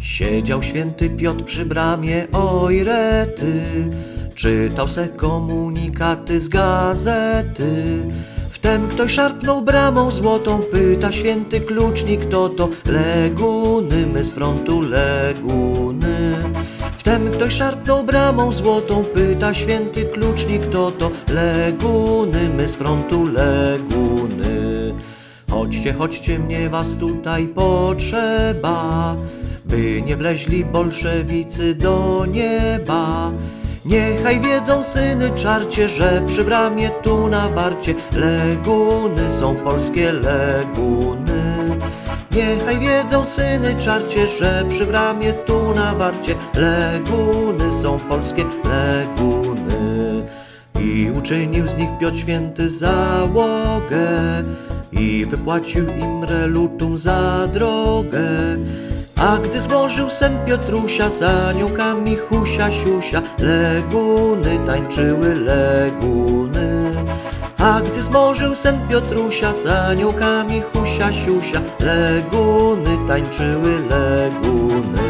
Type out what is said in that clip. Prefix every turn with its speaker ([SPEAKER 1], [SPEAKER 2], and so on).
[SPEAKER 1] Siedział święty Piotr przy bramie, oj rety, czytał se komunikaty z gazety. Wtem ktoś szarpnął bramą złotą, pyta święty klucznik, kto to leguny, my z frontu leguny. Wtem ktoś szarpnął bramą złotą, pyta święty klucznik, kto to leguny, my z frontu leguny. Chodźcie, chodźcie, mnie was tutaj potrzeba, by nie wleźli bolszewicy do nieba. Niechaj wiedzą syny czarcie, że przy bramie tu na warcie leguny są polskie leguny. Niechaj wiedzą syny czarcie, że przy bramie tu na warcie leguny są polskie leguny. I uczynił z nich Piotr Święty załogę i wypłacił im relutum za drogę. A gdy złożył sen Piotrusia za aniołkami husia siusia, leguny tańczyły leguny. A gdy złożył sen Piotrusia za aniołkami husia siusia, leguny tańczyły leguny.